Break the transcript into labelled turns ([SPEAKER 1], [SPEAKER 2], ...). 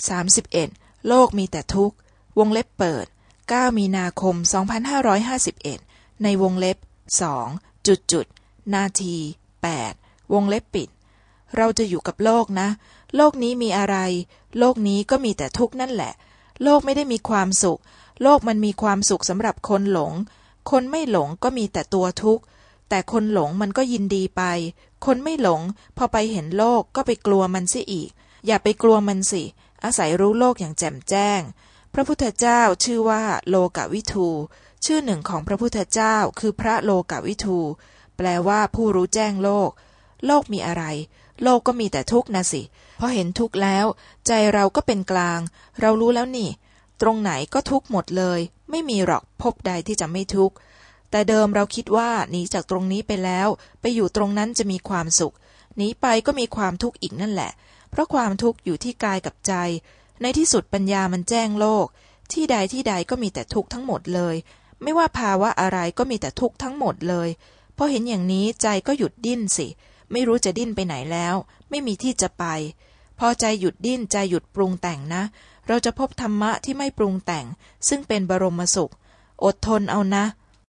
[SPEAKER 1] 31. โลกมีแต่ทุกข์ วงเล็บเปิด 9 มีนาคม 2551 ในวงเล็บ2จุดจุด นาที 8 วงเล็บปิด เราจะอยู่กับโลกนะ โลกนี้มีอะไร โลกนี้ก็มีแต่ทุกข์นั่นแหละ โลกไม่ได้มีความสุข โลกมันมีความสุขสำหรับคนหลง คนไม่หลงก็มีแต่ตัวทุกข์ แต่คนหลงมันก็ยินดีไป คนไม่หลง พอไปเห็นโลกก็ไปกลัวมันเสียอีก อย่าไปกลัวมันสิ อาศัยรู้โลกอย่างแจ่มแจ้ง พระพุทธเจ้าชื่อว่าโลกวิทู ชื่อหนึ่งของพระพุทธเจ้าคือพระโลกวิทู แปลว่าผู้รู้แจ้งโลก โลกมีอะไร โลกก็มีแต่ทุกข์นะสิพอเห็นทุกข์แล้ว ใจเราก็เป็นกลาง เรารู้แล้วนี่ ตรงไหนก็ทุกข์หมดเลย ไม่มีหรอกพบใดที่จะไม่ทุกข์แต่เดิมเราคิดว่าหนีจากตรงนี้ไปแล้ว ไปอยู่ตรงนั้นจะมีความสุข หนีไปก็มีความทุกข์อีกนั่นแหละ เพราะความทุกข์อยู่ที่กายกับใจ ในที่สุดปัญญามันแจ้งโลก ที่ใดที่ใดก็มีแต่ทุกข์ทั้งหมดเลย ไม่ว่าภาวะอะไรก็มีแต่ทุกข์ทั้งหมดเลยพอเห็นอย่างนี้ใจก็หยุดดิ้นสิ ไม่รู้จะดิ้นไปไหนแล้ว ไม่มีที่จะไป พอใจหยุดดิ้นใจหยุดปรุงแต่งนะ เราจะพบธรรมะที่ไม่ปรุงแต่ง ซึ่งเป็นบรมสุข อดทนเอานะ